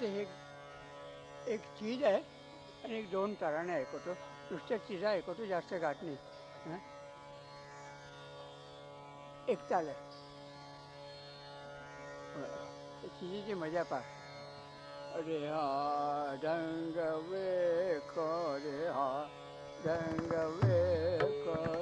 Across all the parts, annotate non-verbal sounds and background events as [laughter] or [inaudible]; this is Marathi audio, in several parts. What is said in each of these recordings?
ते हे एक चीज आहे आणि एक दोन तराणे ऐकवतो नुसत्या चिजा ऐकवतो जास्त गाठ नाही हं? एक चाल आहे बरं. मजा पा अरे हा डंग वे रे हा डंग वे कर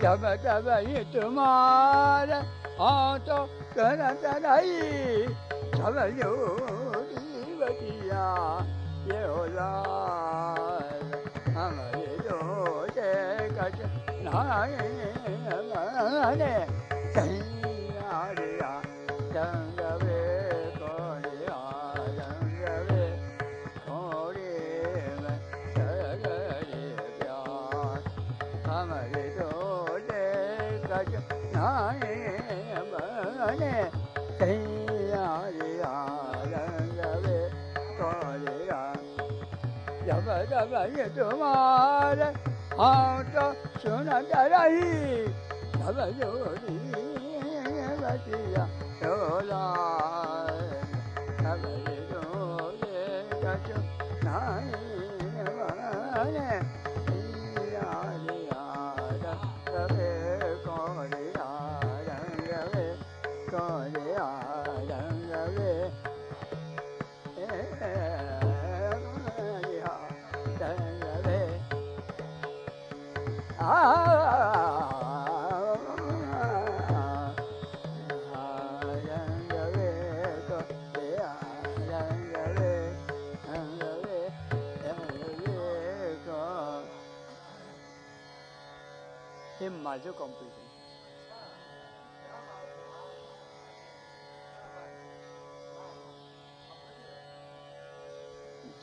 Tava tava yitumara Anto tana tanai Tava yodi vatiya Yehola Ama yedo te kacha Nai Ama ne जब जब ये तुम्हारे हाँ तो सुन रही तब जोड़ी बचिया डोला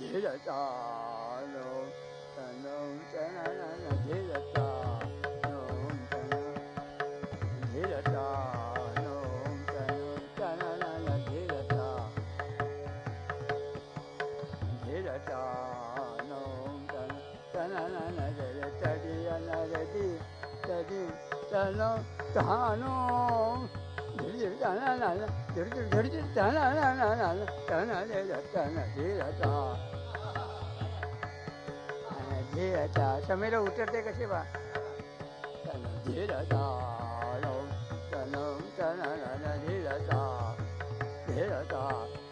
धिरता नो नो चनाधिता ओं चिरता नो चना धे लता धिरता नो चनाटी चनो धानो धना तन धिरता धीर तननन धीर धीर तननन तन धीरतन धीरता धीरता समीर उतरते कसे बा धीरता तन तन धीरता धीरता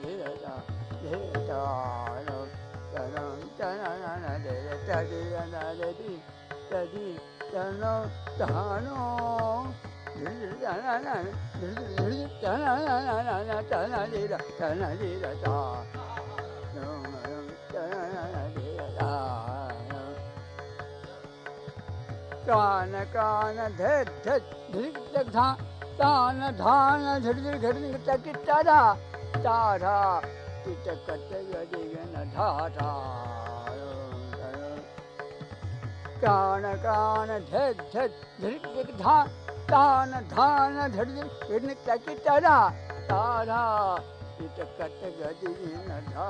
धीरता धीरता तन तन धीरता धीरती तदी तन तानो तन धीर तन कान कान धे धे धा तान धान झड़झड़ घड़ तक तारा तारा किट गदिगन धा कान कान धे धे धिक धा तान धान झड़झड़ घड़ तक तारा तारा किट कट गदिगन धा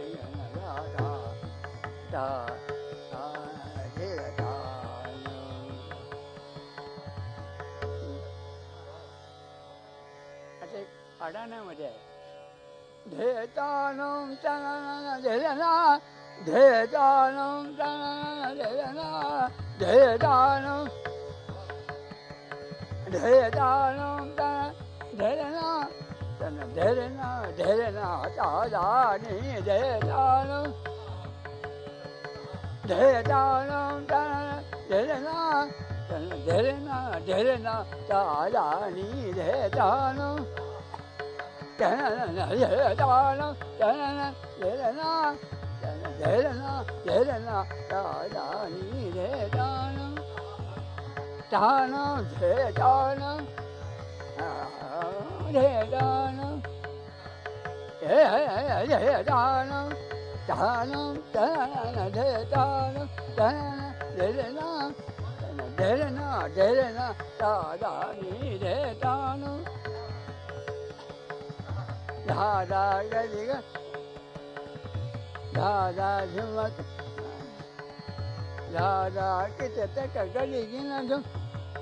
đà a di đà એટલે અડાના મજા ધેતાનમ ચના ધેના ધેતાનમ ચના ધેના ધેતાનમ ધેતાનમ ચના ધેના ધેના ધેના હતા જાની ધેતાનમ धेरै धेरै न धेरै न तानी रे तानो धेरै तानो धेरै न धेरै न धेरै न तानी रे तानो तानो रे तानो रे तानो हे हे हे हे तानो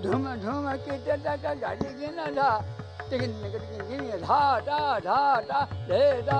ಧೂಮ ಧೂಮ ಕಿಟ ಗಡಿ ಗಿನ ಧಾ ಟಿಗಿನ್ ಟಿಗಿನ್ ಗಿನಿ ಧಾ ಧಾ ಧಾ ಧಾ ಧೇ ಧಾ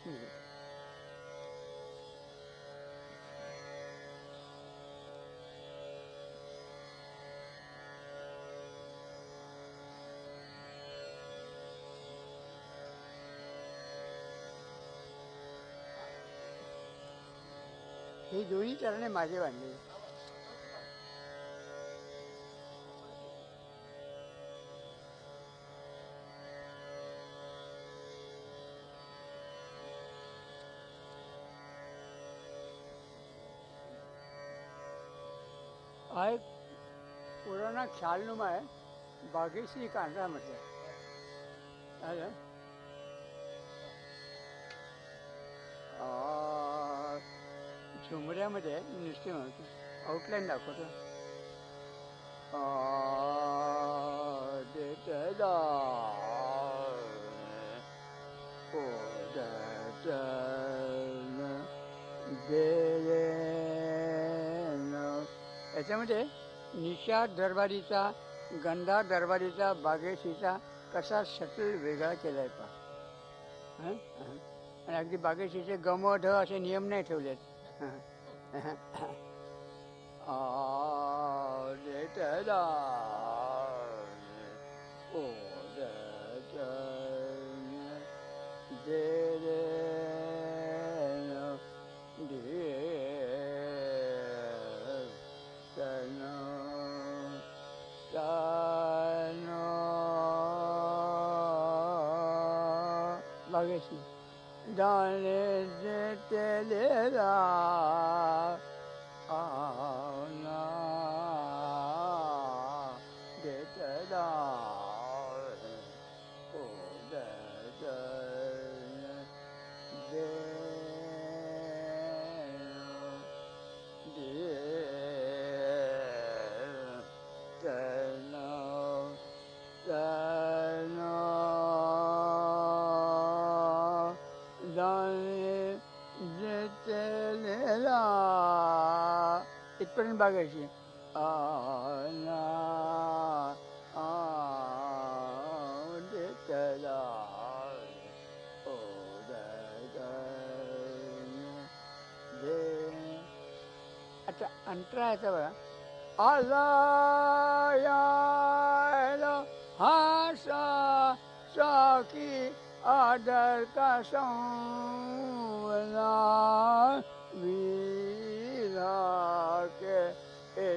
एक मिनिट ही दोन्ही चरणे माझे बांधले अपना ख्यालनुमा है बागेश्वरी कांडा मतलब अरे झुमऱ्यामध्ये नुसते म्हणतो आउटलाईन दाखवतो देतदा ओ दे याच्यामध्ये निषाद दरबारीचा गंधा दरबारीचा बागेशीचा कसा शटल वेगळा केलाय पा हं? हं. आणि अगदी बागेशीचे गम असे नियम नाही ठेवलेत. ओ दे done it, هذا أنا أودت لا అట్లా అంటారా అయితే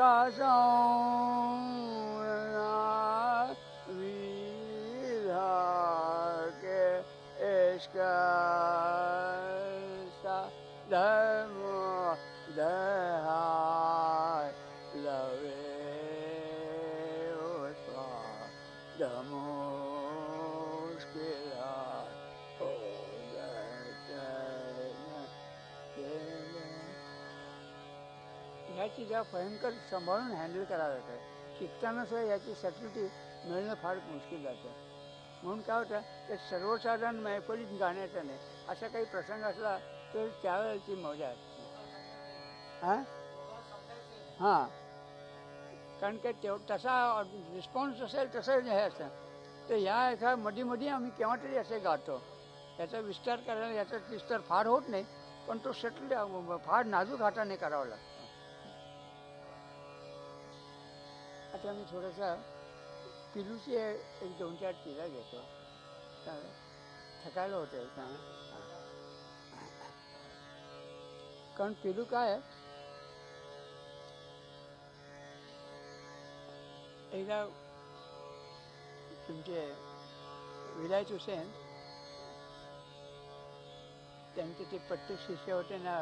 大圣。descansa, damos, derrar. की ज्या भयंकर सांभाळून हँडल करावं लागतं शिकताना सुद्धा याची सॅटिलिटी मिळणं फार मुश्किल जातं. म्हणून काय होतं ते सर्वसाधारण मैफलीत गाण्याचं नाही. असा काही प्रसंग असला तर त्यावेळेची मजा असते. हां? हां. कारण की तेव तसा रिस्पॉन्स असेल तसं हे असतं. तर ह्या एका मधी मधी आम्ही केव्हा तरी असे गातो. याचा विस्तार करायला याचा विस्तार फार होत नाही पण तो सटल फार नाजूक हाताने करावा लागतो. आता मी थोडासा पिलूची एक दोन चार पिला घेतो. चालेल. थकायला होतं का? कारण पिलू काय? आहे एकदा तुमचे विलायत हुसेन त्यांचे ते प्रत्येक शिष्य होते ना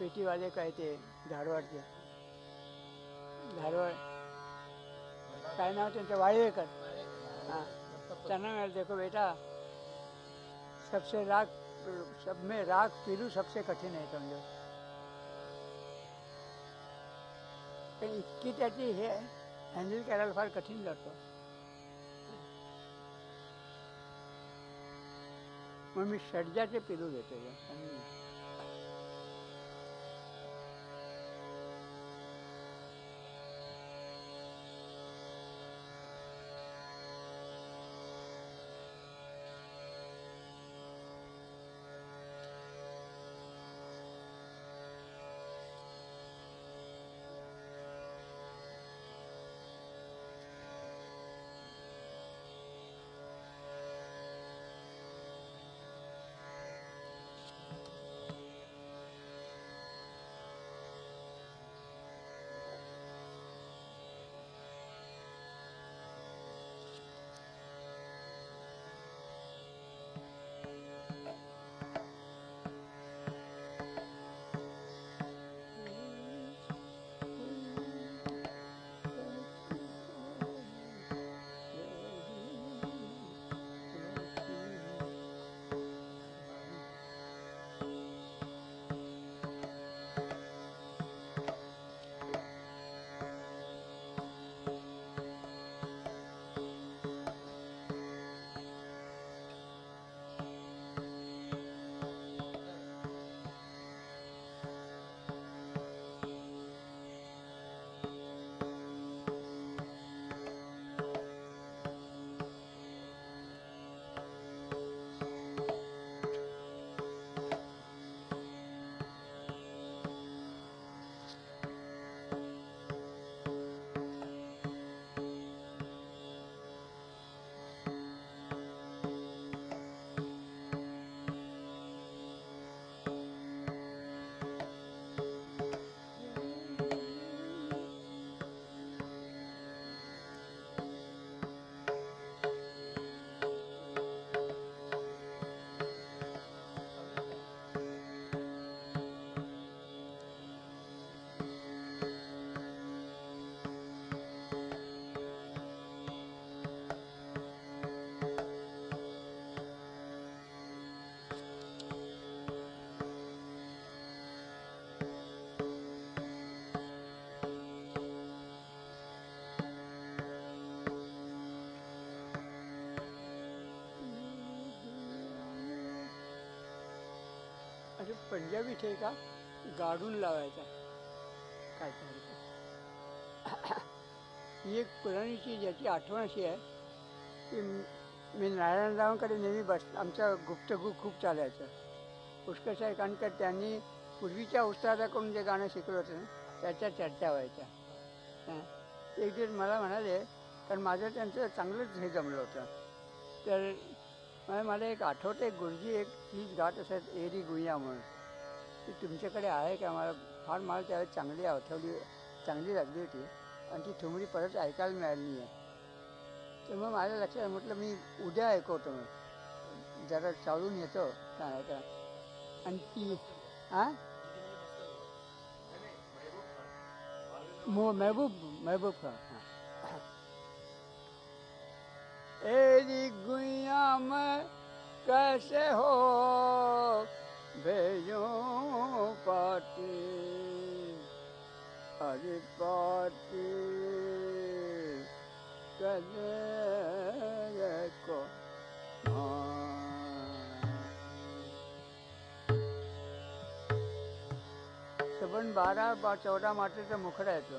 पेटीवाले काय ते धारवाडचे. धारवाड काय नाव त्यांचं वाळवेकर हाँ त्यांना म्हणाले देखो बेटा, सबसे राग सब में राग पिलू सबसे कठीण आहे समजो पण इतकी त्याची हे, हँडल करायला फार कठीण जातो मग मी षडजाचे पिलू घेतो म्हणजे पंजाबी ठेका गाडून लावायचा. काय करायचं? [coughs] ही एक पुराणीची ज्याची आठवण अशी आहे की मी नारायणरावांकडे नेहमी बस आमचा गुप्तगु खूप चालायचं. पुष्कळ आहे कारण का त्यांनी पूर्वीच्या उस्तादाकडून जे गाणं शिकलं होतं ना त्याच्या चर्चा व्हायच्या. एक दिवस मला म्हणाले कारण माझं त्यांचं चांगलंच हे जमलं होतं. तर मला मला एक आठवते गुरुजी एक चीज गात असत एरी गुया म्हणून. ती तुमच्याकडे आहे का? मला फार मला त्यावेळेस चांगली आठवली चांगली लागली होती. आणि ती ठुमरी परत ऐकायला मिळाली आहे तर मग माझ्या लक्षात म्हटलं मी उद्या ऐकवतो. मग जरा चालून येतो. सांगायचा आणि ती हां मो महबूब महबूब का तेरी गुइया में कैसे हो भेजो पाटी अरे पाटी कदे को सबन बारा बा चौदा माटेचा मुखडा येतो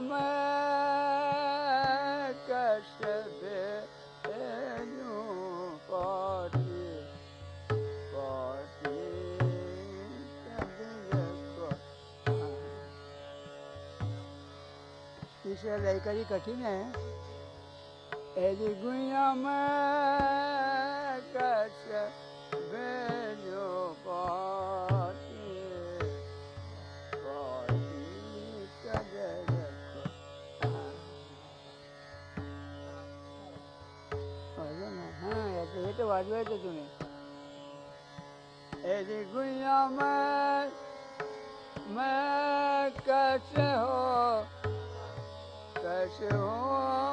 गुया में कैसे भेजूं पाटी पाटी कदर को तिसऱ्या लयकरी कठीण आहे एरी गुइया में कैसे याचं हे तर वाजवायचं तुम्ही एरी गुइया में मैं कैसे हो कैसे हो?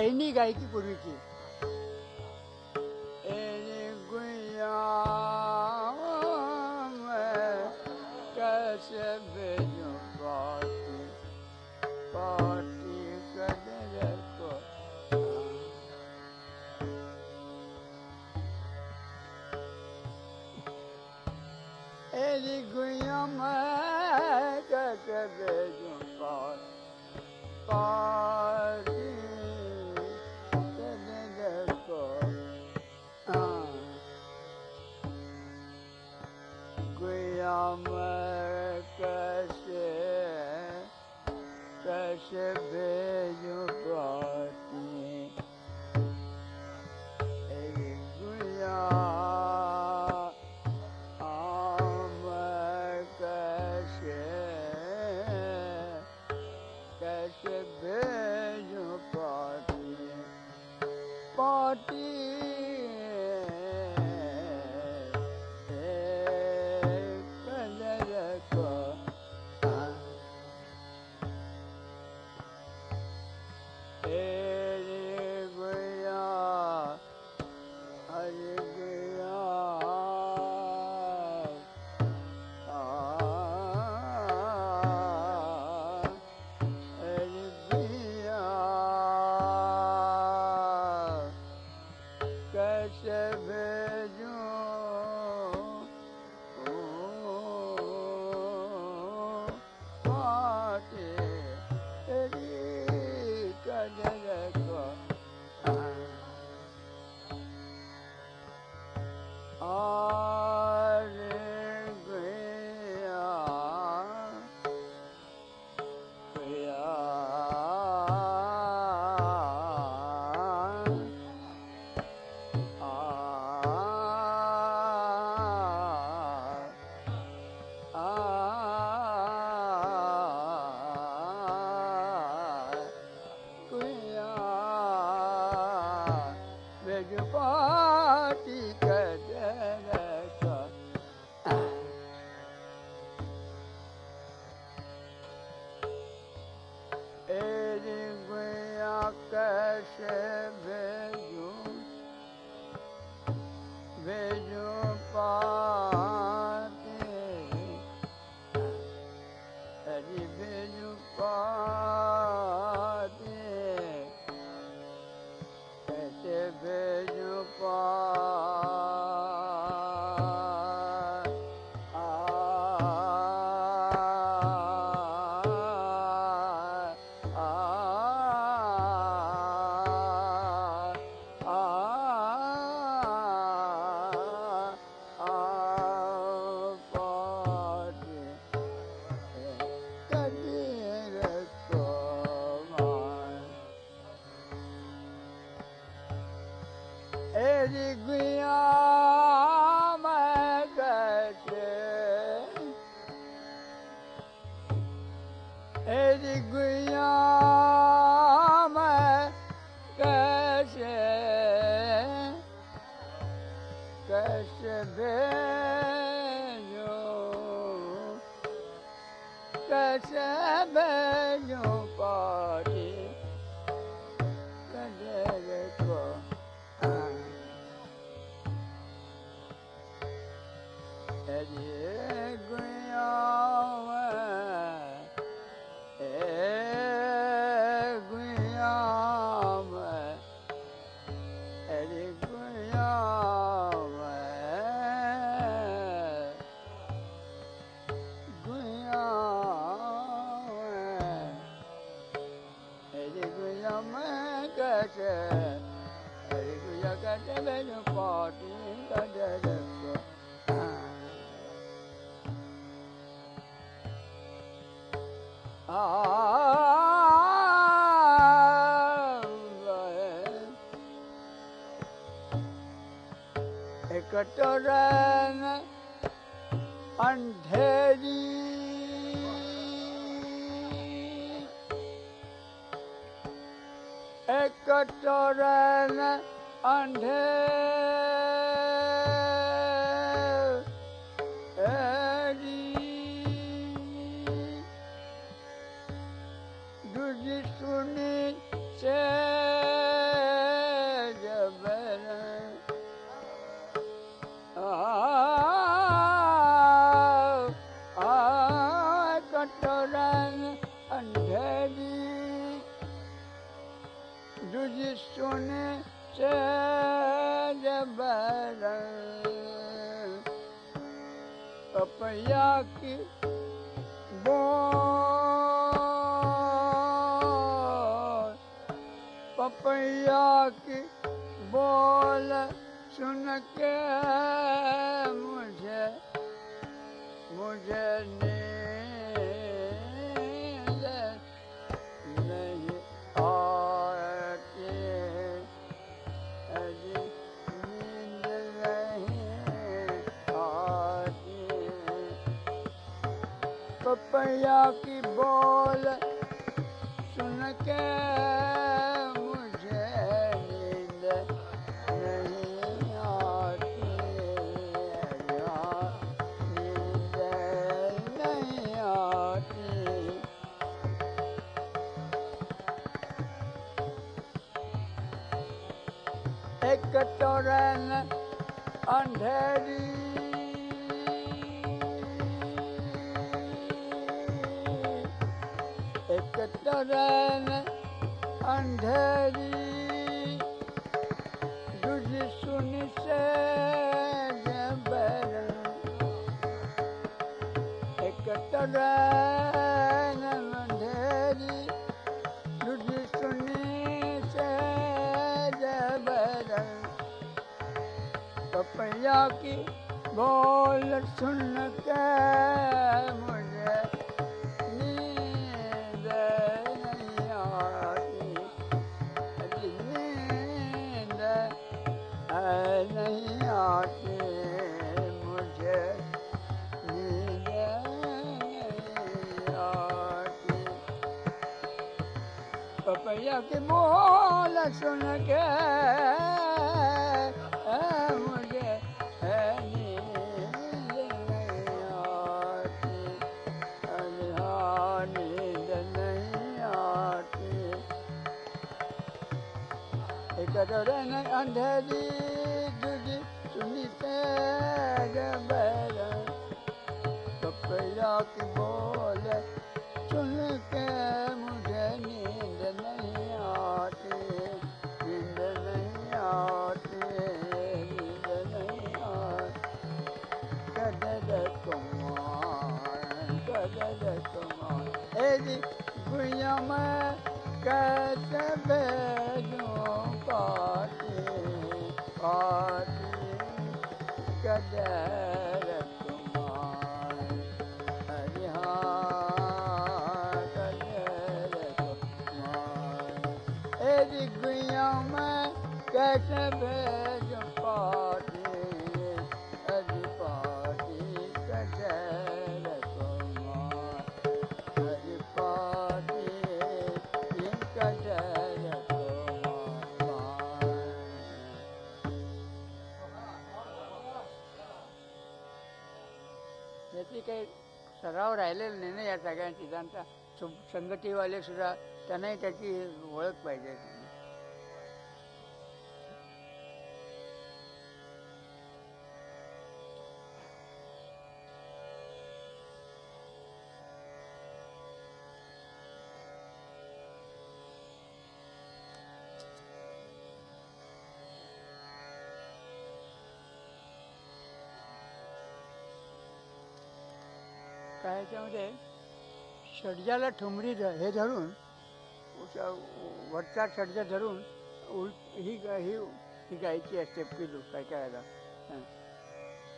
चैनी गायकी पूर्वीची एरी कैसे अण्डे पपैया की बोल सुन के मुझे आती आती। एक तो अंधेरी चरण अंधेरी दुझ सुन से एक डरण अंधेरी दुझ सुन से जबरन पपैया की बोल सुन के भैया के बोल सुन के मुझे नींद नहीं आती अंधेरी गुयम कटबे जो पाती पाती कदे सराव राहिलेला नाही ना या सगळ्यांची त्यांचा सु- संगतीवाले सुद्धा त्यांनाही त्याची ओळख पाहिजे. याच्यामध्ये षडजाला ठुमरी ध- हे धरून वरचा षडजा धरून उल ही ही ही गायची असते पिलू काय काय याला.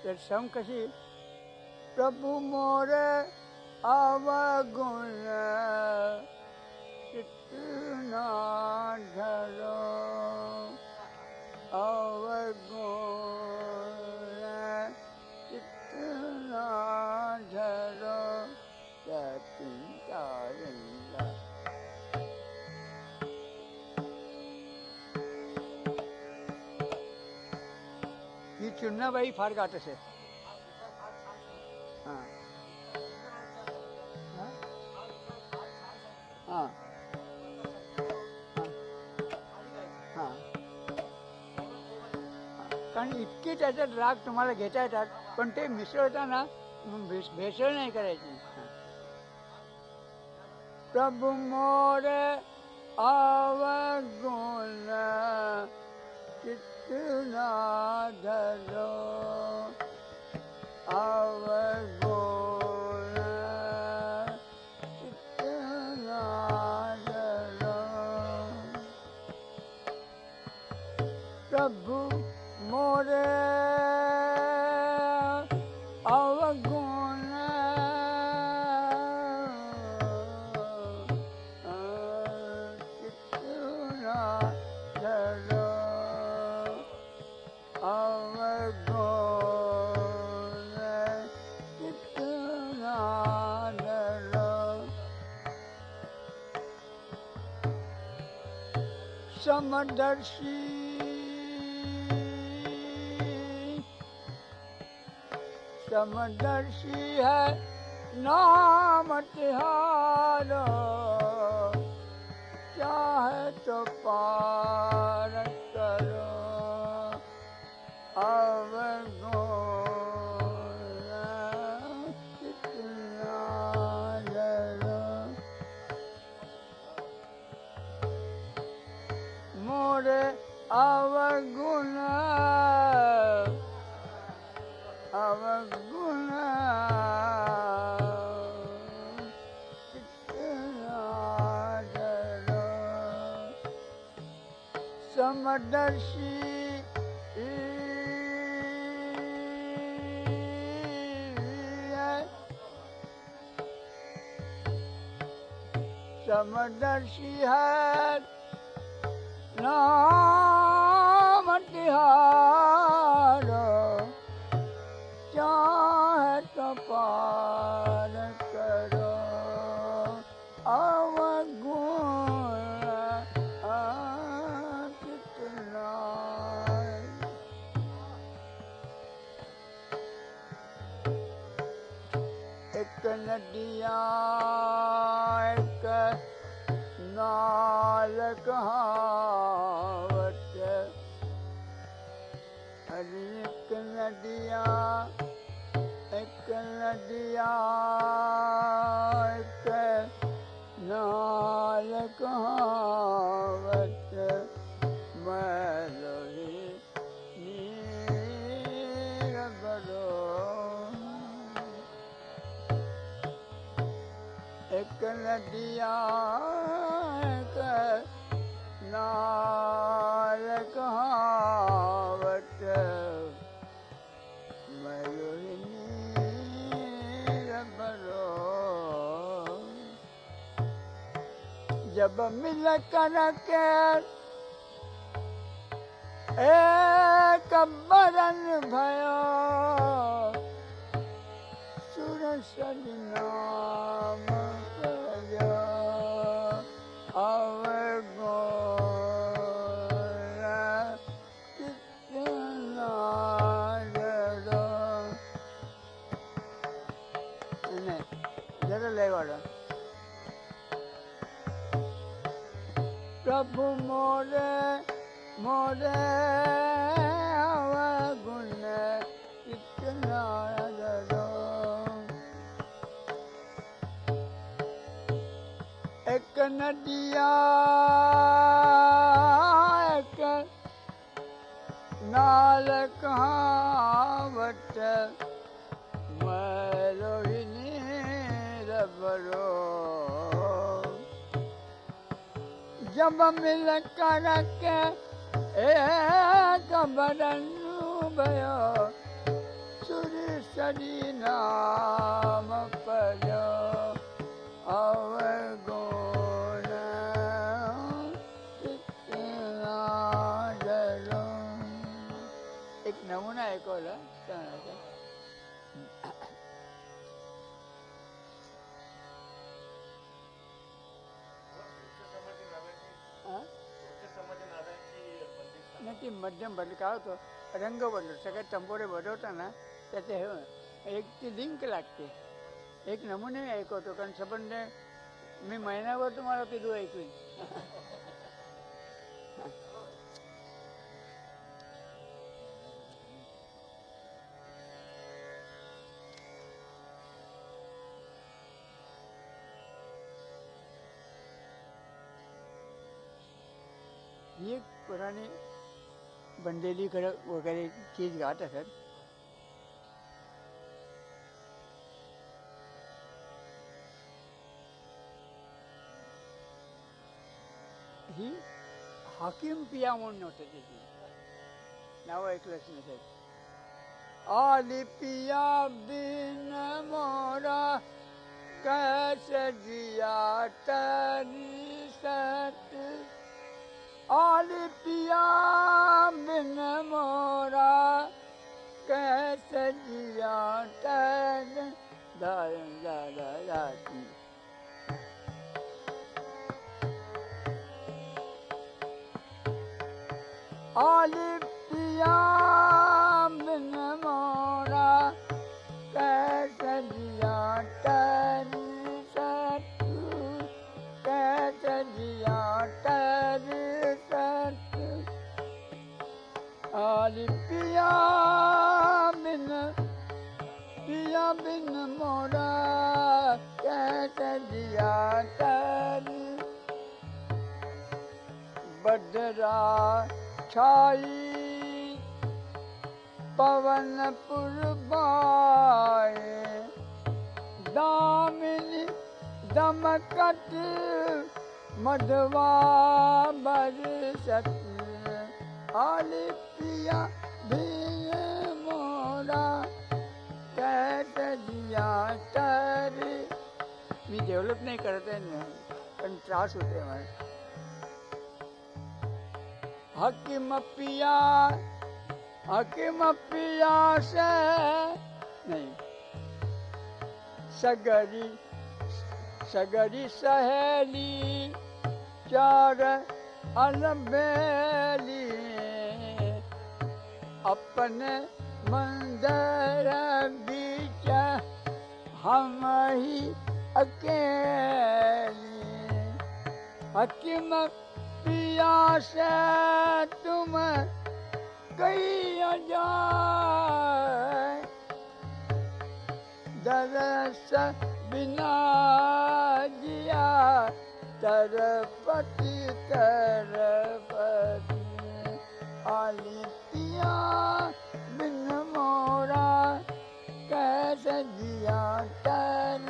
तर सम कशी प्रभू मोर अवगुण धरो अवगुण चुन्नाबाई फार गात असे हाँ। हाँ? हाँ। हाँ। कारण इतके त्याच्यात राग तुम्हाला घेता येतात, पण ते मिसळताना भेस, भेसळ नाही करायची. हाँ. प्रभु मोर अवगुण प्रभु मोरे समदर्शी समदर्शी है नाम तिहारो। चाहे तो पार करो। अब समदर्शी समदर्शी है नाम तिहार। जब मिल कर के एक बरन भयो सुरसद नाम प्रभु मोरे मोरे अवगुण कितना दरो एक नदिया एक नाल कहावत मैं रोहिणी रबरो जब मिल कर के एक बरनु भयो सुर सरी नाम पड़ो अवगुण कितना डरो एक नमुना ऐकवला ती मध्यम बदल काय होतं रंग बदल सगळे तंबोरे बदलताना त्याचे हे, एक ती लिंक लागते। एक नमुने ऐकवतो कारण संबंध मी महिन्यावर तुम्हाला किती ऐकवीन ही एक पुराणी बनलेली खरं वगैरे चीज गात असत ही हाकीम पिया म्हणून होतं त्याची नाव ऐकलंच नसेल आली पिया बिन मोरा कैसे जिया तरी सत आली पिया बिन मोरा कैसे जिया तन दाय दाती आली पिया बिन मोरा कैसे जिया छाई। पवन पुरबाए। दामिनी दमकत मधवा बरसत। आली पिया भीर मोरा कैट दिया तर मी डेव्हलप नाही करत आहे ना पण त्रास होते मला. हकीमपिया हकीमपिया से नहीं सगरी सगरी सहेली चार अनबेली अपने मंदिर बीच हम ही अकेली। हकीमत पिया से तुम कही जाए। दरस बिना जिया तरपति तरपति आली पिया बिन मोरा कैसे जिया तर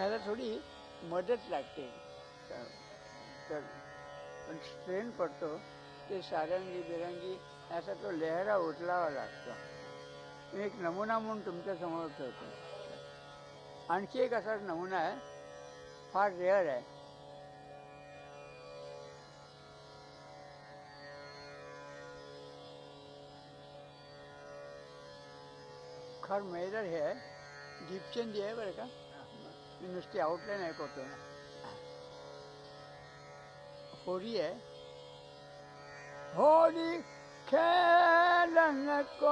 त्याला थोडी मदत लागते. तर- पण स्ट्रेन पडतो. ते सारंगी बिरंगी असा तो लेहरा उचलावा लागतो. मी एक नमुना म्हणून तुमच्यासमोर ठेवतो. आणखी एक असा नमुना आहे फार रेअर आहे. खर मेजर हे आहे. दीपचंदी आहे बरं का? नुसती आउटलाईन ऐकवतो होळी आहे. होळी खेळ नको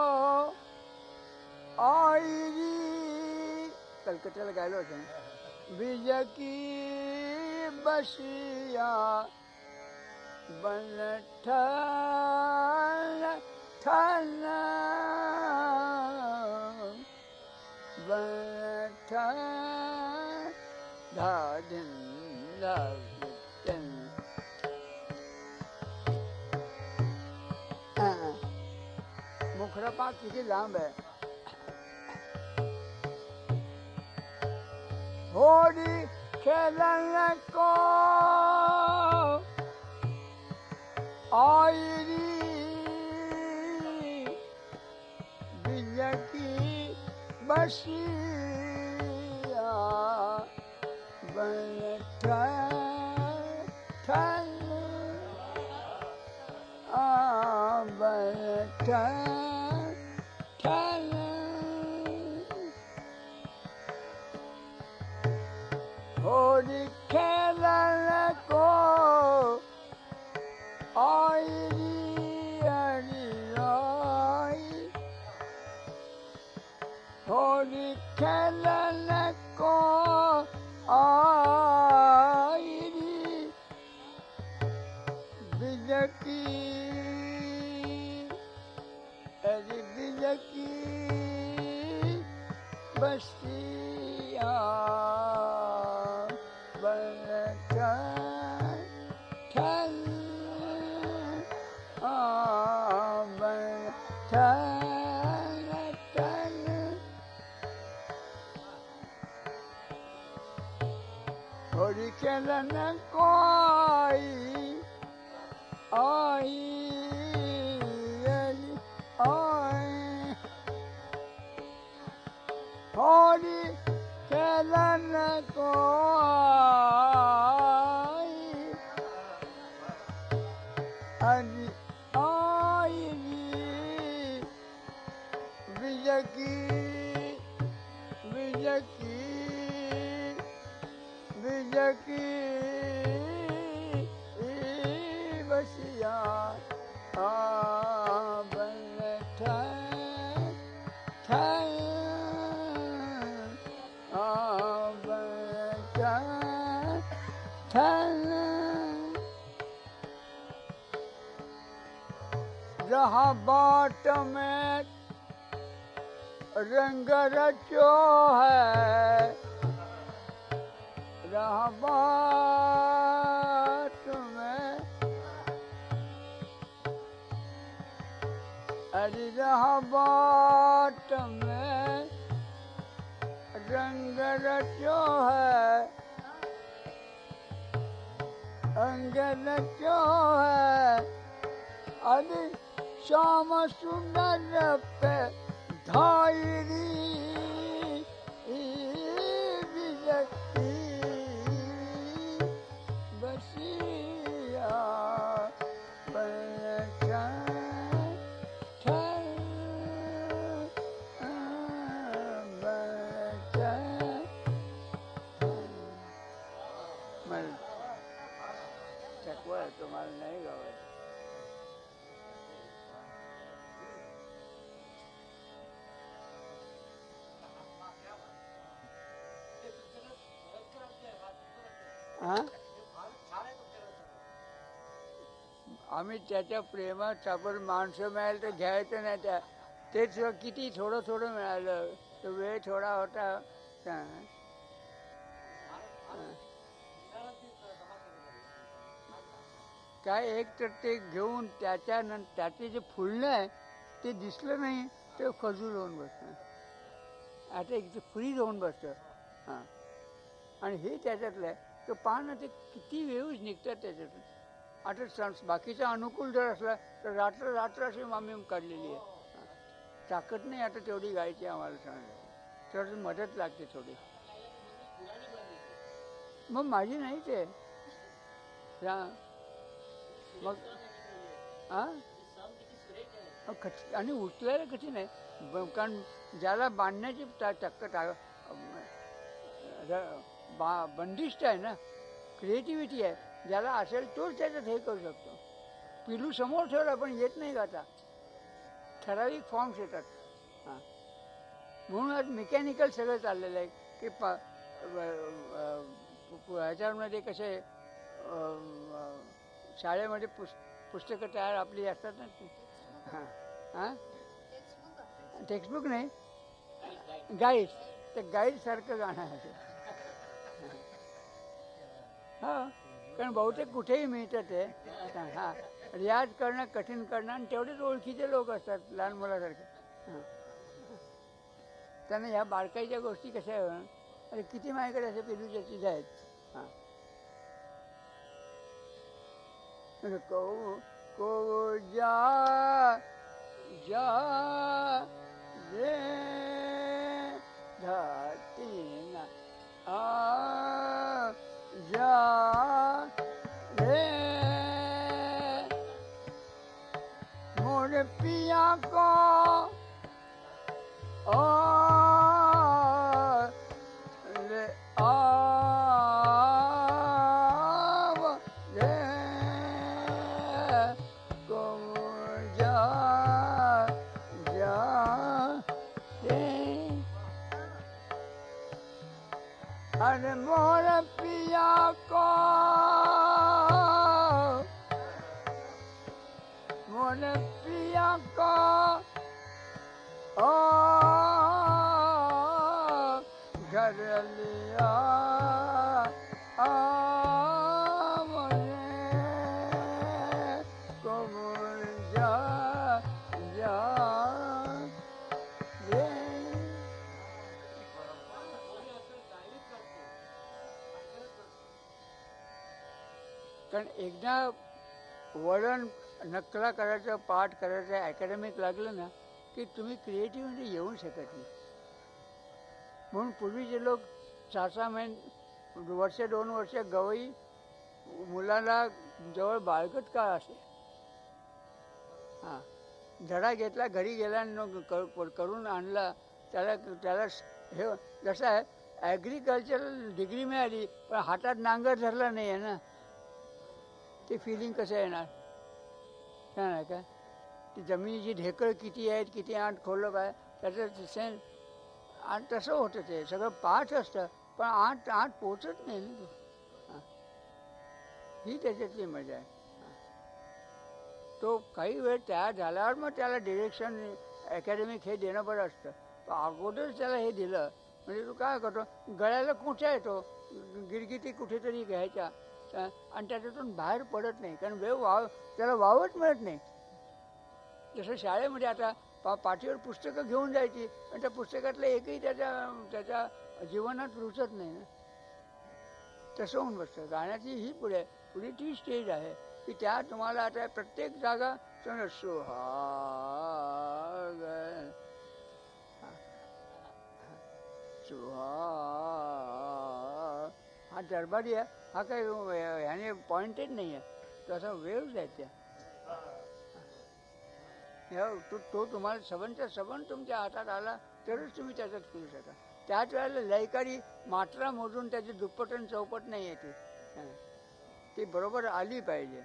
आईरी. कलकत्त्याला गायलो होतो. बीज की बसिया बन ठन ठन बन ठन मुखरा पाक किती लांब आहे होडी खेलन को आईरी। बिजकी बसिया बन ठन ठन आ बन ठन kalane go. होली खेलन कोई आई आई रंग रचो है। जहाँ में अरे जहाँ में रंग रचो है। अंग रचो है। अरे श्याम सुंदर पे हां? आम्ही त्याच्या प्रेमात आपण माणसं मिळाली तर घ्यायचं नाही त्या. ते किती थोडं थोडं मिळालं. तो वेळ थोडा होता. काय एक तर ते घेऊन त्याच्या त्याचे जे फुलणं आहे ते दिसलं नाही ते खजूर होऊन बसतं आता एक ते फ्रीज होऊन बसतं. हां. आणि हे त्याच्यातलं आहे. तर पाहणं ते किती वेळूच निघतात त्याच्यातून. आता सण बाकीचा अनुकूल जर असला तर रात्र रात्र अशी आम्ही काढलेली आहे. ताकद नाही आता तेवढी गायची आम्हाला सांगायची. तर मदत लागते थोडी. मग माझी नाही ते हां. मग हां? अहो, आणि उचलायला कठीण आहे कारण ज्याला बांधण्याची ताकद आहे, बा बंदिष्ट आहे ना? क्रिएटिव्हिटी आहे. ज्याला असेल तोच त्याच्यात हे करू शकतो. पिलू समोर ठेवला पण येत नाही गाता ठराविक फॉर्म्स येतात. हां. म्हणून आज मेकॅनिकल सगळं चाललेलं आहे की पा व- ह्याच्यामध्ये कसे शाळेमध्ये पुस पुस्तकं तयार आपली असतात ना? हां. हां? टेक्स्टबुक नाही. गाईड ते गाईडसारखं गाणं आहे. ते हां कारण बहुतेक कुठेही मिळतं ते. हां रियाज करणं कठीण करणं आणि तेवढेच ओळखीचे लोक असतात लहान मुलासारखे. हां. त्यांना ह्या बारकाईच्या गोष्टी कशा अरे किती माझ्याकडे असे पिरूच्या चीज आहेत. हां. कौ को जा जा रे धाती ना आ को ओ वळण नकला करायचं पाठ करायचं अकॅडमिक लागलं ना की तुम्ही क्रिएटिव्हमध्ये येऊ शकत नाही. म्हणून पूर्वीचे लोक सहा सहा महिने वर्ष दोन वर्ष गवई मुलाला जवळ बाळगत काळ असे? हां. धडा घेतला घरी गेला करून आणला. त्याला त्याला हे जसं आहे ॲग्रिकल्चरल डिग्री मिळाली पण हातात नांगर धरला नाही आहे ना. ते फिलिंग कसं येणार? छान आहे का? ती जमिनीची ढेकळ किती आहेत किती आठ खोलक आहे त्याचं सेन आणि तसं होतं ते. सगळं पाठ असतं. पण आठ आठ पोचत नाही ना ही. त्याच्यातली मजा आहे. तो काही वेळ तयार झाल्यावर मग त्याला डिरेक्शन अकॅडमिक हे देणं बरं असतं. पण अगोदर त्याला हे दिलं. म्हणजे तो काय करतो? गळ्याला कुठे येतो गिरगिटी कुठेतरी घ्यायच्या. आणि त्याच्यातून बाहेर पडत नाही. कारण वेळ वाव त्याला वावच मिळत नाही. जसं शाळेमध्ये आता पा पाठीवर पुस्तकं घेऊन जायची पण त्या पुस्तकातलं एकही त्याच्या त्याच्या जीवनात रुचत नाही ना. तसं होऊन बसतं. गाण्याची ही पुढे पुढे ती स्टेज आहे की त्या तुम्हाला आता प्रत्येक जागा समजा सुहाग सुहाग हा दरबारी आहे हा काही ह्याने पॉइंटेड नाही आहे तो असा वेव्ज आहेत त्या तो तो तुम्हाला सबनच्या सबन तुमच्या हातात आला तरच तुम्ही त्याच्यात करू शकता त्याच वेळेला लयकारी मात्रा मोजून त्याची दुप्पट आणि चौपट नाही येते ती बरोबर आली पाहिजे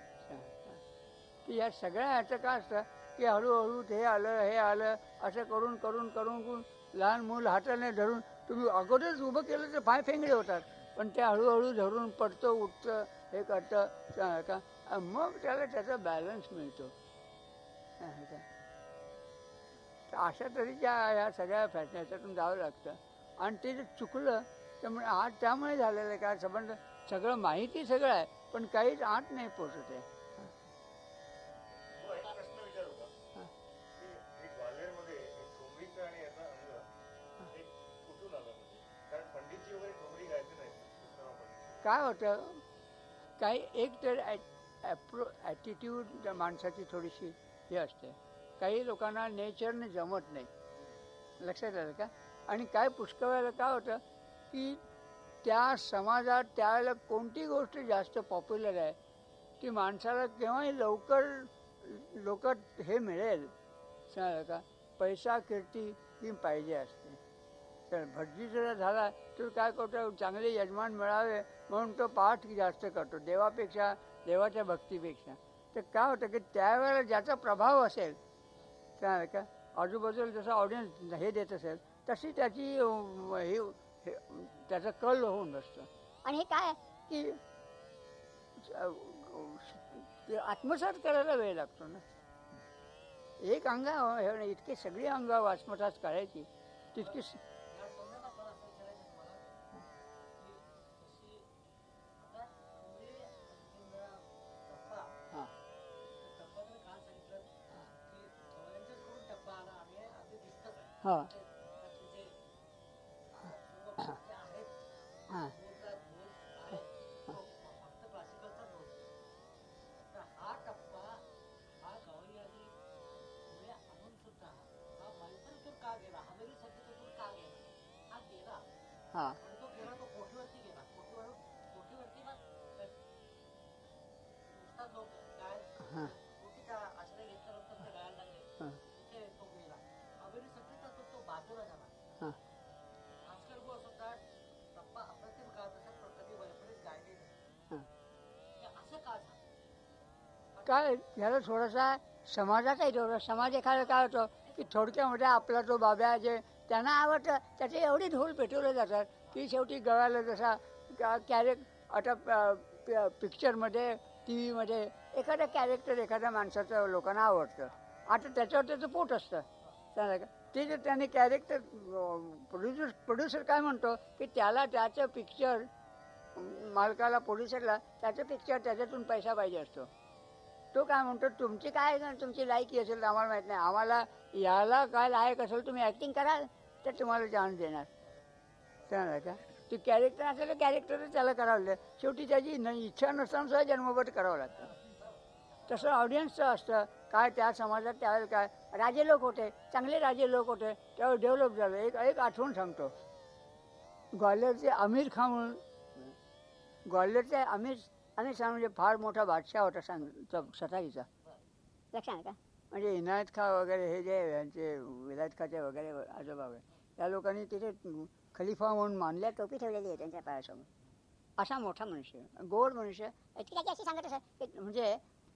की या सगळ्या ह्याचं काय असतं की हळूहळू हे आलं हे आलं असं करून करून करून करून लहान मूल हाताने धरून तुम्ही अगोदरच उभं केलं तर पाय फेंगडे होतात पण ते हळूहळू धरून पडतं उठतं हे करतं का मग त्याला त्याचा बॅलन्स मिळतो. अशा तऱ्हेच्या ह्या सगळ्या फॅशन ह्याच्यातून जावं लागतं. आणि ते जर चुकलं त्यामुळे आज त्यामुळे झालेलं आहे काय संबंध सगळं माहिती सगळं आहे पण काहीच आत नाही पोचत आहे. काय होतं? काही एक तर ॲप्रो ॲटिट्यूड माणसाची थोडीशी हे असते. काही लोकांना नेचरने जमत नाही. लक्षात आलं का? आणि काय पुष्कळ वेळेला काय होतं की त्या समाजात त्यावेळेला कोणती गोष्ट जास्त पॉप्युलर आहे ती माणसाला केव्हाही लवकर लोक हे मिळेल. समजलं का? पैसा कीर्ती ही पाहिजे असते. तर भटजी जर झाला तर काय करतो चांगले यजमान मिळावे म्हणून तो पाठ जास्त करतो देवापेक्षा देवाच्या भक्तीपेक्षा. तर काय होतं की त्यावेळेला ज्याचा प्रभाव असेल काय का आजूबाजूला जसं ऑडियन्स हे देत असेल तशी त्याची हे त्याचं कल होऊन बसतं. आणि हे काय? की आत्मसात करायला वेळ लागतो ना. एक अंग हे इतकी सगळी अंग आत्मसात करायची तितकी काय ह्याला थोडासा समाजाचाही थोडा समाज एखादा काय होतो की थोडक्यामध्ये आपला तो बाब्या जे त्यांना आवडतं त्याचे एवढे ढोल पेटवले जातात की शेवटी गव्याला जसा कॅरेक्ट कॅरेक आता प- पिक्चरमध्ये टी व्हीमध्ये एखादं कॅरेक्टर एखाद्या माणसाचं लोकांना आवडतं. आता त्याच्यावर त्याचं पोट असतं. त्याला का- ते जे त्याने कॅरेक्टर प्रोड्युसर प्रोड्युसर काय म्हणतो की त्याला त्याचं पिक्चर मालकाला प्रोड्युसरला त्याचं पिक्चर त्याच्यातून पैसा पाहिजे असतो. तो काय म्हणतो तुमची काय तुमची लायकी असेल तर आम्हाला माहीत नाही. आम्हाला याला काय लायक असेल तुम्ही ऍक्टिंग कराल तर तुम्हाला जाणून देणार. त्याला का ते कॅरेक्टर असेल तर कॅरेक्टरच त्याला करावं लागतं. शेवटी त्याची न इच्छा नसताना सुद्धा जन्मभर करावं लागतं. तसं ऑडियन्सचं असतं. काय त्या समाजात त्यावेळेला काय राजे लोक होते. चांगले राजे लोक होते. त्यावेळेस डेव्हलप झालं. एक एक आठवण सांगतो. ग्वाल्हेरचे आमिर खान म्हणून ग्वाल्हेरचे आमिर आमिर खान म्हणजे फार मोठा बादशाह होता सांग च- सतारीचा लक्षात का? म्हणजे इनायत खा वगैरे हे जे यांचे विलायत खाचे वगैरे आजोबा वगैरे त्या लोकांनी तिथे खलिफा म्हणून मानल्या टोपी ठेवलेली आहे त्यांच्या पायासमोर. असा मोठा मनुष्य गोड मनुष्य. ती त्याची अशी सांगत असत. की म्हणजे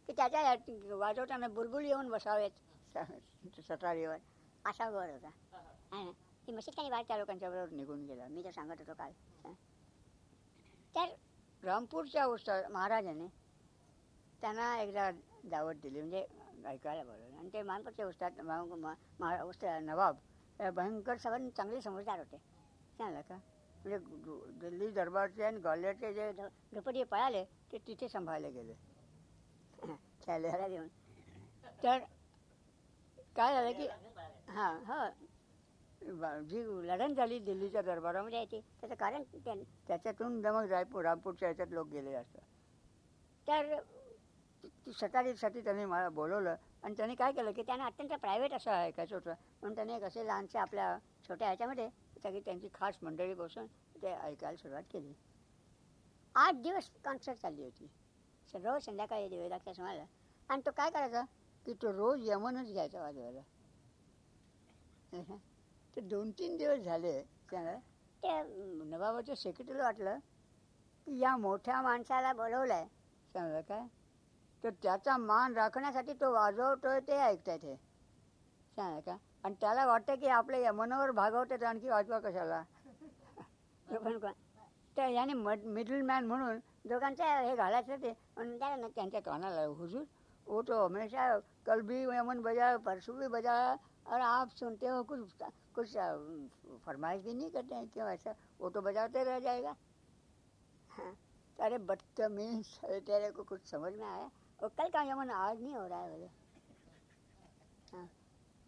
की त्याच्या वाजवताना बुलबुल येऊन बसावेत स- सटारीवर असा वर होता. आहे ती मशीदखानी बाहेर त्या लोकांच्या बरोबर निघून गेला? मी तर सांगत होतो काल. तर रामपूरच्या उत्सव महाराजाने त्यांना एकदा दावत दिली म्हणजे ऐकायला बोलवलं. आणि ते मानपूरचे उस्ताद महा उस्ताद नवाब भयंकर सगळ्यांनी चांगले समजदार होते. सांगलं का? म्हणजे दिल्ली दरबारचे आणि ग्वाल्हेरचे जे ध- पळाले ते तिथे सांभाळले गेले. [coughs] त्या देऊन तर काय झालं की हां हां. हो. जी लढण झाली दिल्लीच्या दरबारामध्ये यायची त्याचं कारण त्याच्यातून मग रायपूर रामपूरच्या याच्यात लोक गेलेले असतात. तर सकाळीसाठी त्यांनी मला बोलवलं आणि त्यांनी काय केलं की त्यांना अत्यंत प्रायव्हेट असं ऐकायचं होतं. म्हणून त्यांनी एक असे लहानसे आपल्या छोट्या ह्याच्यामध्ये सगळी त्यांची खास मंडळी बसून ते ऐकायला सुरुवात केली. आठ दिवस कॉन्सर्ट चालली होती. रोज संध्याकाळी दिवेदाच्या समाला आणि तो काय करायचा? की तो रोज यमनच घ्यायचा वाजवायला. ते दोन तीन दिवस झाले. त्याला ते नवाबाच्या सेक्रेटरीला वाटलं की या मोठ्या माणसाला बोलवलंय. समजा काय? तर त्याचा मान राखण्यासाठी तो वाजवतोय ते ऐकतायत हे. सांगा का आणि त्याला वाटतं की आपल्या यमनावर भागवतात आणखी वाजवा कशाला? तर याने मिडल मॅन म्हणून दोघांचं हे घालायचं ते. म्हणून त्याला त्यांच्या कानाला हुजूर वो तो हमेशा कल भी यमन बजा परसों भी बजा और आप सुनते हो कुछ कुछ फरमाइश भी नहीं करते हैं क्यों? ऐसा वो तो बजाते रह जाएगा। हाँ, तो अरे बदतमीज तेरे को कुछ समझ में आया? और कल का यमन आज नहीं हो रहा है बोले। हाँ।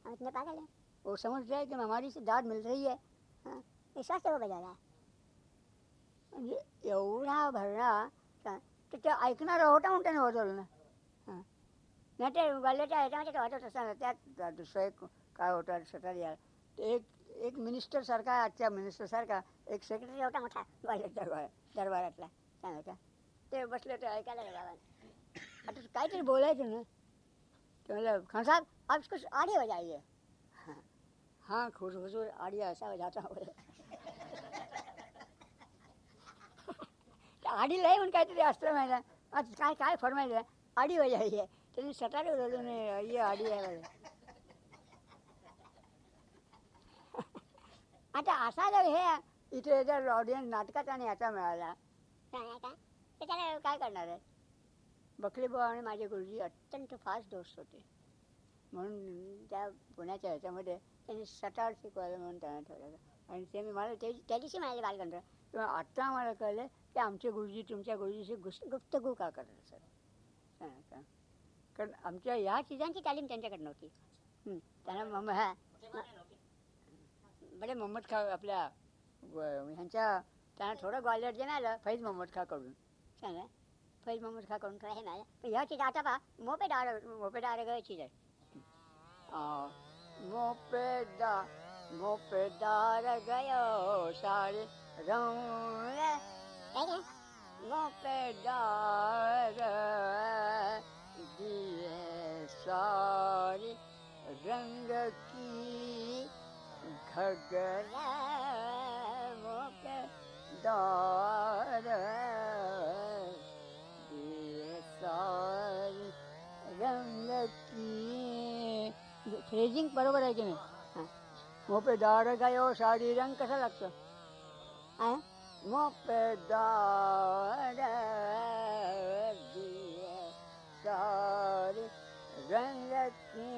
हम इतने पागल हैं? वो समझ रहा है कि हमारी से दाद मिल रही है। हाँ विश्वास से वो बजा रहा है। एवढा भरणा का- तर ते ऐकणारा होता म्हणून त्याने हाँ नाही ते गल्ल्याच्या ह्याच्यामध्ये तो वाजवत असताना त्यात दुसरं एक काय होता सटारी यार ते एक एक मिनिस्टर सारखा आजच्या मिनिस्टर सारखा. एक सेक्रेटरी होता मोठा दरबार, दरबारातला. सांगा का ते बसले ते ऐकायला गेला आता काहीतरी बोलायचं ना. ते म्हणलं, खान साहब आप कुछ आड़ी बजाइए हाँ. खुश हुजूर आड़ी ऐसा बजाता हूँ आडी लय म्हणून काहीतरी असतं माहिती काय काय फरमायचं आडी वजा आहे त्यांनी सटारे उधळून ये आडी आहे आता असा जर हे इथे जर ऑडियन्स नाटकाचा आणि ह्याचा मिळाला सांगा का? तर त्याला काय करणार आहे? बकरीबुवा आणि माझे गुरुजी अत्यंत फास्ट दोस्त होते. म्हणून त्या पुण्याच्या ह्याच्यामध्ये त्यांनी सटार शिकवायला म्हणून त्यांना ठरवलं आणि ते मी मला ते त्या दिवशी म्हणाले बालगंधर्व तेव्हा आत्ता मला कळलं की आमचे गुरुजी तुमच्या गुरुजीशी गुस गुप्तगू का करत असत कारण आमच्या या चीजांची तालीम त्यांच्याकडे नव्हती हं, त्यांना मम बडे मोहम्मद खा आपल्या ह्यांच्या त्यांना थोडं ग्वालियर जे मिळालं फैज मोहम्मद खा कडून सांगा फैज मोहम्मद खा कडून थोडं हे मिळालं पण ह्या चीज़ आता पहा मोपेदार मोपेदार गं चीज़ आहे मोपेदा मोपेदार गयो सारे रंग मोपेदार दिए सारे रंग की घगरा दार दिए रंग की। फ्रेजिंग बरोबर आहे की नाही? मोपे दार गायो साडी रंग कसा लागतो? हां? मोपेदार दिए रंग की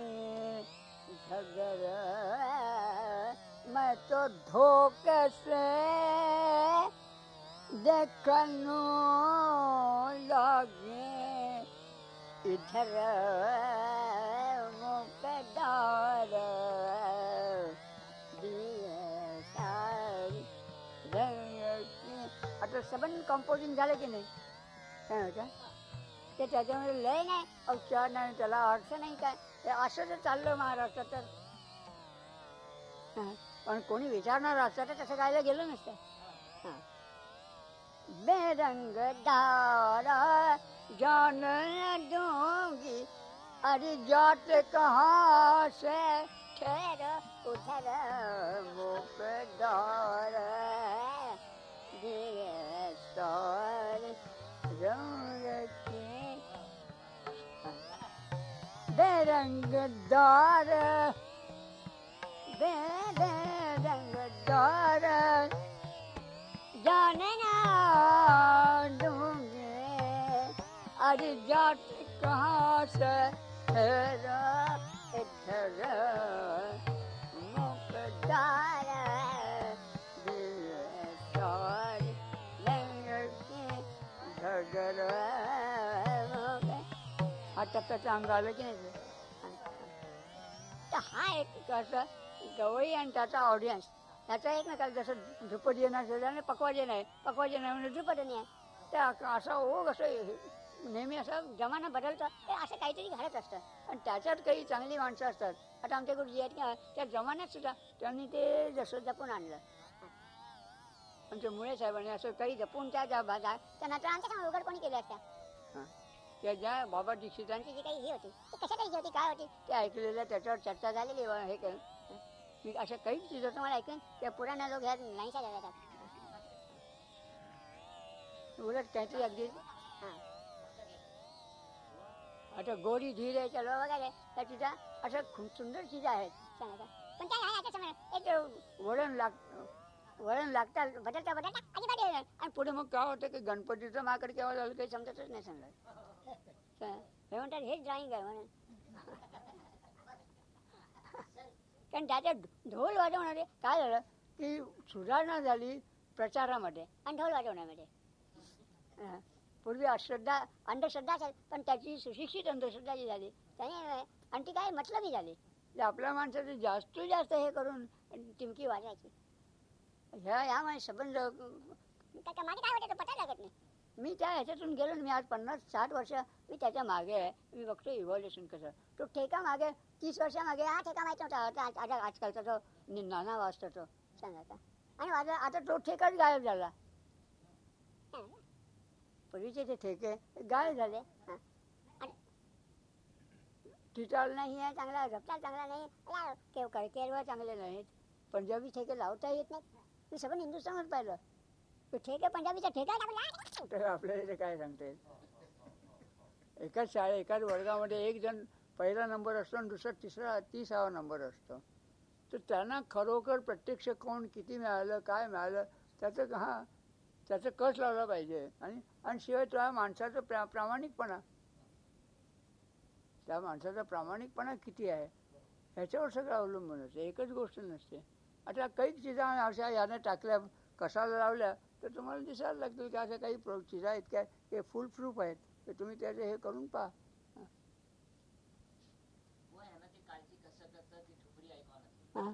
झगड़ा मैं तो धोखे से देखनो लगे। इधर की आता सबन कंपोजिंग झालं की नाही? काय? होतं ते त्याच्यामध्ये लय नाही औषध नाही त्याला अर्थ नाही काय असं जर चाललं महाराष्ट्रात तर. पण कोणी विचारणार असतं तर तसं गायला गेलं नसतं हां. बेरंग दारा जान दूंगी अरे जात कहाँ से ठहर उधर मुकदार बेरंगदार सार रंग जाने बेरंगदार जानना दूंगे अरे जाट कहाँ से तेरा इधर मुकदार दिए सार रंग के की नाही हा एक कसं गवई आणि त्याचा ऑडियन्स त्याचा एकमेकाला जसं धुपट येणार आणि पकवाजे नाही पकवाजे नाही म्हणजे धुपट नाही त्या असं ओघ असं हे- नेहमी असं जमाना बदलतं ते असं काहीतरी घडत असतं आणि त्याच्यात काही चांगली माणसं असतात. आता आमच्या गुरुजी आहेत की त्या जमान्यात सुद्धा त्यांनी ते जसं जपून आणलं. आमचे मुळे साहेबांनी असं काही जपून त्या ज्या भाजा त्यांना आमच्या उघड कोणी केलं असत्या त्या ज्या बाबा दीक्षितांची जी काही ही होती ती कशासाठी होती काय होती? ते ऐकलेलं त्याच्यावर चर्चा झालेली हे मी अशा काही चीज तुम्हाला ऐकून त्या पुराण्या लोक ह्या नाहीशा जातात उलट त्याची अगदी हां. आता गोरी धीर आहे चलो वगैरे त्या तिचा असं खूप सुंदर चीज आहेत. सांगा पण काय एक वळण लाग वळण लागतात बदलता बदलता आणि पुढे मग काय होतं की गणपतीचं माकड केव्हा झालं काही समजतच नाही सांगत हे म्हणतात हेच ड्रॉइंग आहे म्हणून. कारण त्याच्या ढोल वाजवणारे काय झालं? की सुधारणा झाली प्रचारामध्ये आणि ढोल वाजवण्यामध्ये. पूर्वी अश्रद्धा अंधश्रद्धा असेल पण त्याची सुशिक्षित अंधश्रद्धा जी झाली त्याने आणि ती काय मतलबी झाली? म्हणजे आपल्या माणसाचं जास्त जास्त हे करून टिमकी वाजायची. ह्या यामुळे संबंध काय वाटतं पटायला लागत नाही. मी त्या ह्याच्यातून गेलो मी आज पन्नास साठ वर्ष मी त्याच्यामागे आहे. मी बघतो इव्हॉल्युशन कसं. तो ठेका मागे तीस वर्षामागे हा ठेका माहीत नव्हता. आता आता आजकालचा तो नाना वाजतो तो. सांगा का आणि माझा आता तो ठेकाच गायब झाला. पूर्वीचे ते ठेके गायब झाले. हा. नाही आहे चांगला झपटा चांगला नाही केव काय केरळ चांगले नाहीत. पंजाबी ठेके लावता येत नाही मी सगळं हिंदुस्थानच पाहिलं. तो ठेके पंजाबीचा ठेका टाकला. तर आपल्याला ते काय सांगता? येईल एकाच शाळे एकाच वर्गामध्ये एक जण पहिला नंबर असतो आणि दुसरा तिसरा तिसावा नंबर असतो. तर त्यांना खरोखर प्रत्यक्ष कोण किती मिळालं काय मिळालं त्याचं हा त्याचं कस लावला पाहिजे? आणि आणि शिवाय त्या माणसाचं प्रा प्रामाणिकपणा. त्या माणसाचा प्रामाणिकपणा किती आहे? ह्याच्यावर सगळं अवलंबून असते. एकच गोष्ट नसते. आता काही चिजा अशा याने टाकल्या कशाला लावल्या तर तुम्हाला दिसायला लागतील की अशा काही प्रो चिजा आहेत काय हे फुल प्रूफ आहेत. तर तुम्ही त्याचे हे करून पहा. हा.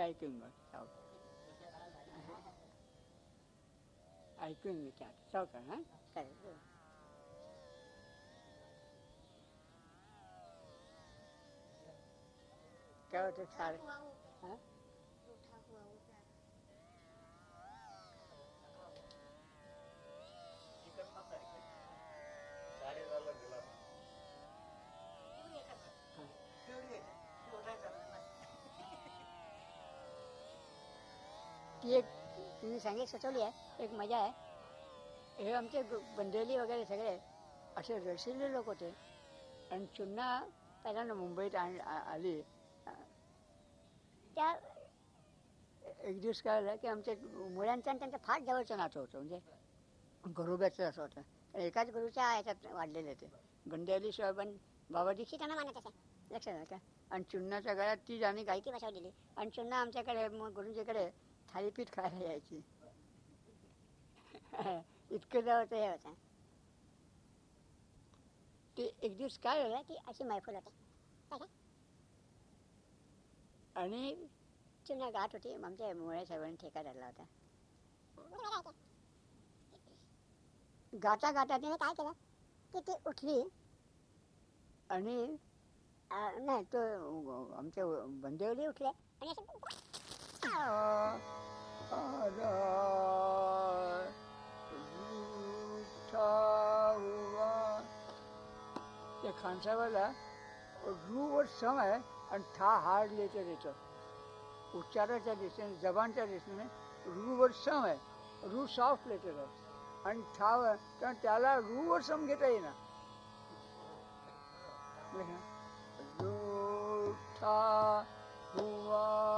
ऐकून. ऐकून मी त्या सावकाश हां? चालेल. काय होतं? ती एक तुम्ही सांगित सुचवली आहे. एक मजा आहे. हे आमचे बंदेली वगैरे सगळे असे रसिले लोक होते. आणि चुन्ना पहिल्यांदा मुंबईत आण- आली. त्या एक दिवस काय झालं की आमच्या मुलांचं आणि त्यांचं फार जवळचं नातं होतं. म्हणजे गरुब्याचं असं होतं. एकाच गुरुच्या ह्याच्यात वाढलेले ते गंडेली शिवाय पण बाबा दीक्षित त्यांना मानत असे लक्षात आलं का? आणि चुन्नाच्या गळ्यात ती आम्ही गायकी बसवलेली आणि चुन्ना आमच्याकडे मग गुरुजीकडे थालीपीठ खायला यायची. [laughs] इतकं जवळचं हे होतं. ते एक दिवस काय झालं की अशी मैफल होती. आणि? चुना गाठ होती. आमच्या मुळे साहेबांनी ठेका धरला होता. गाता गाता तिने काय केलं? की ती उठली. आणि? नाही तो आमच्या बंदेवली उठले. आणि त्या खानसाहेबाला रूवर सम आहे. आणि ठा हार्ड लेटर येतं उच्चाराच्या दृष्टीने जबानच्या दृष्टीने रूवर सम आहे. रू सॉफ्ट लेटर आहे. आणि ठाव कारण त्याला रूवर सम घेता येईना. रू ठा हुआ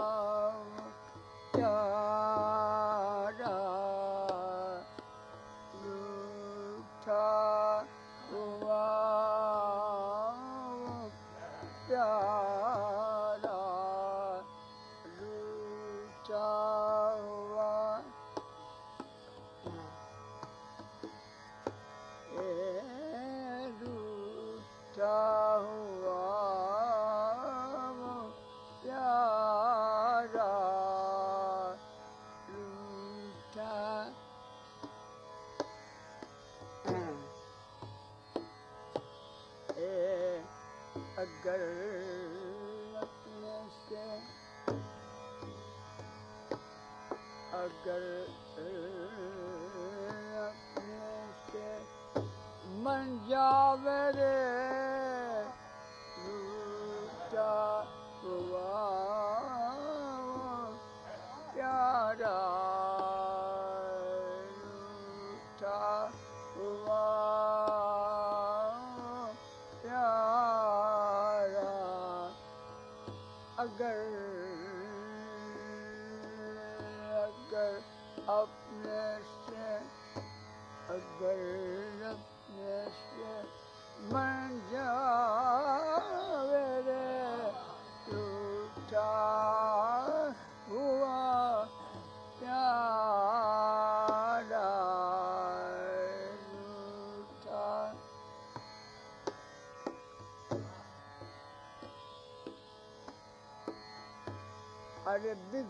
अगर अपने से मन जावे रे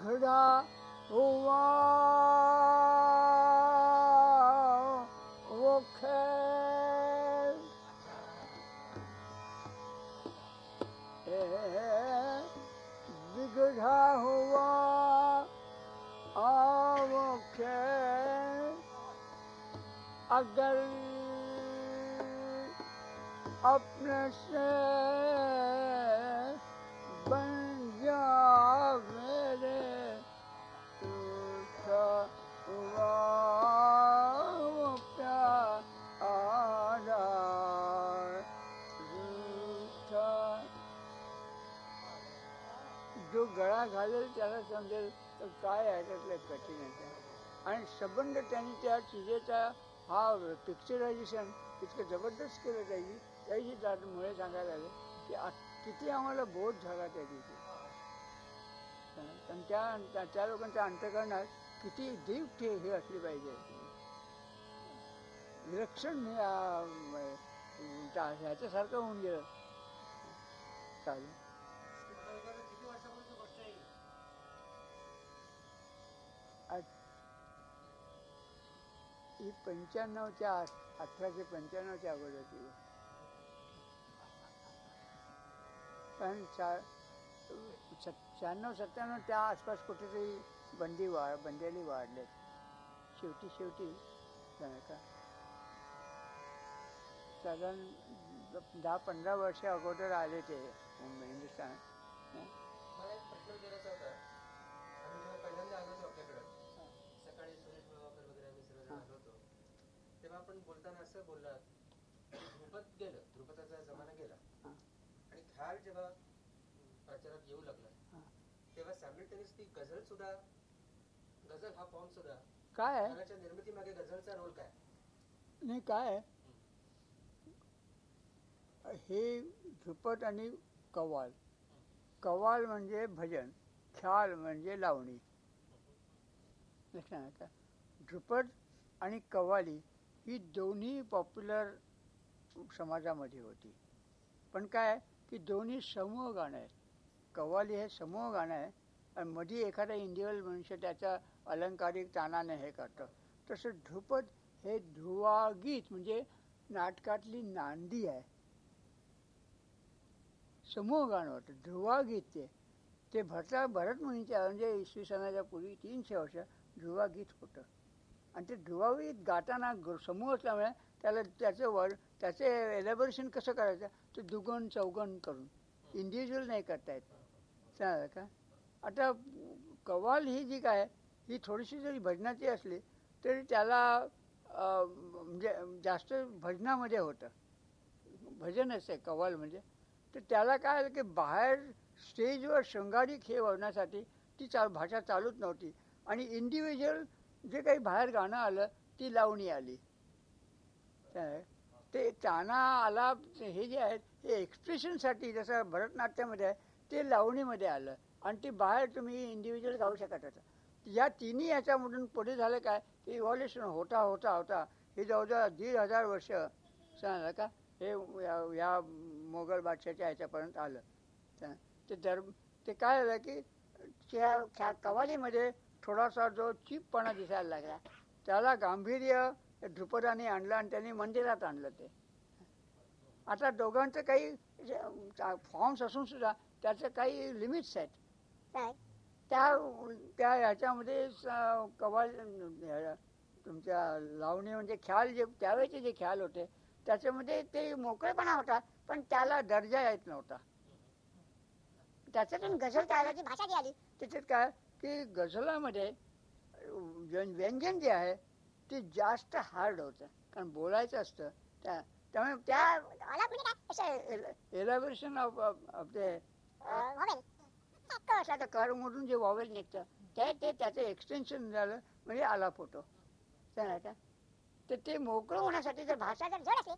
बिगड़ा हुआ वो ए, बिगड़ा हुआ वो खेल अगर अपने से गळा त्याला समजेल तर काय आहे त्यातलं कठीण आहे आणि संबंध त्यांनी त्या चिजेचा हा पिक्चरायझेशन इतकं जबरदस्त केलं त्याची त्याची त्यामुळे सांगायला आले की किती आम्हाला बोध झाला त्या दिवशी. पण त्या त्या- लोकांच्या अंतकरणात किती दीप ठे हे असली पाहिजे. विलक्षण हे, त्या- ह्याच्यासारखं होऊन गेलं. चालेल. ही पंच्याण्णवच्या अठराशे पंच्याण्णवच्या अगोदरची गोष्ट. कारण चा शहाण्णव सत्त्याण्णव त्या आसपास कुठेतरी बंदी वाढ बंदेली वाढलेत शेवटी शेवटी का साधारण दहा पंधरा वर्ष अगोदर आले ते मुंबई हिंदुस्थान. मला एक प्रश्न विचारायचा होता. तेव्हा आपण बोलताना असं बोललात ध्रुपद गेलं ध्रुपदाचा जमाना गेला. आणि ख्याल जेव्हा प्रचारात येऊ लागला. तेव्हा सॅमिल्टेनियस ती गझल सुद्धा गझल हा फॉर्म सुद्धा काय आहे? ख्यालाच्या निर्मितीमागे गझलचा रोल काय? नाही काय आहे? हे ध्रुपद आणि कव्वाल. कव्वाल म्हणजे भजन ख्याल म्हणजे लावणी. लक्षात का? ध्रुपद आणि कव्वाली ही दोन्ही पॉप्युलर समाजामध्ये होती. पण काय की दोन्ही समूह गाणं आहे कव्वाली हे समूह गाणं आहे आणि मध्ये एखादा इंडिव्हिज्युअल मनुष्य त्याच्या अलंकारिक तानाने हे करतं. तसं ध्रुपद हे ध्रुवागीत म्हणजे नाटकातली नांदी आहे. समूह गाणं होतं ध्रुवागीत ते. ते भरता भरत मुनीच्या म्हणजे इसवी सणाच्या पूर्वी तीनशे वर्ष ध्रुवागीत होतं. आणि ते ध्रुवागीत गाताना ग- समूह असल्यामुळे त्याला त्याचं वर त्याचे एलॅबोरेशन कसं करायचं? ते दुगण चौगण करून. इंडिव्हिज्युअल नाही करता येत. चालेल का? आता कव्वाल ही जी काय ही थोडीशी जरी भजनाची असली तरी त्याला म्हणजे जास्त भजनामध्ये होतं. भजनच आहे कव्वाल म्हणजे. तर त्याला काय आलं की बाहेर स्टेजवर शृंगारिक हे होण्यासाठी ती चा भाषा चालूच नव्हती. आणि इंडिव्हिज्युअल जे काही बाहेर गाणं आलं ती लावणी आली. ते ताना आला हे जे आहेत हे एक्सप्रेशनसाठी जसं भरतनाट्यामध्ये आहे ते लावणीमध्ये आलं. आणि ती बाहेर तुम्ही इंडिव्हिज्युअल गाऊ शकत होता. या तिन्ही याच्यामधून पुढे झालं काय? की इव्हॉल्युशन होता होता होता. हे जवळजवळ दीड हजार वर्ष सांगा का? हे या, मोगल बादशाच्या ह्याच्यापर्यंत आलं. ते दर ते काय झालं की त्या त्या कवालीमध्ये थोडासा जो चीपपणा दिसायला लागला त्याला गांभीर्य ध्रुपदाने आणलं आणि त्यांनी मंदिरात आणलं ते. आता दोघांचं काही फॉर्म्स असून सुद्धा त्याचं काही लिमिट्स आहेत. त्या त्या ह्याच्यामध्ये कवाल तुमच्या लावणी म्हणजे ख्याल जे त्यावेळेचे जे ख्याल होते त्याच्यामध्ये ते मोकळेपणा होता पण त्याला दर्जा येत नव्हता. त्याच्यातून गझल त्याची भाषा जी आली. त्याच्यात काय? की गझलामध्ये व्यं- व्यंजन जे आहे ते जास्त हार्ड होतं. कारण बोलायचं असतं त्या त्यामुळे त्या एलॅबोरेशन ऑफ ऑफ ते आता करमधून जे वॉवेल निघतं ते ते त्याचं एक्सटेन्शन झालं म्हणजे आलाप होतो चालेल का? तर ते मोकळं होण्यासाठी जर भाषा जर जड असली